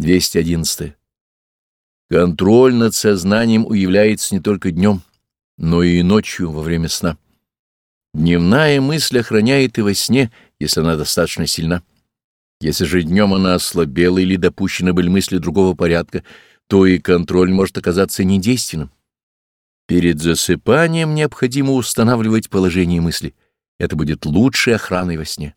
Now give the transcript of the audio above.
211. Контроль над сознанием уявляется не только днем, но и ночью во время сна. Дневная мысль охраняет и во сне, если она достаточно сильна. Если же днем она ослабела или допущены были мысли другого порядка, то и контроль может оказаться недейственным. Перед засыпанием необходимо устанавливать положение мысли. Это будет лучшей охраной во сне.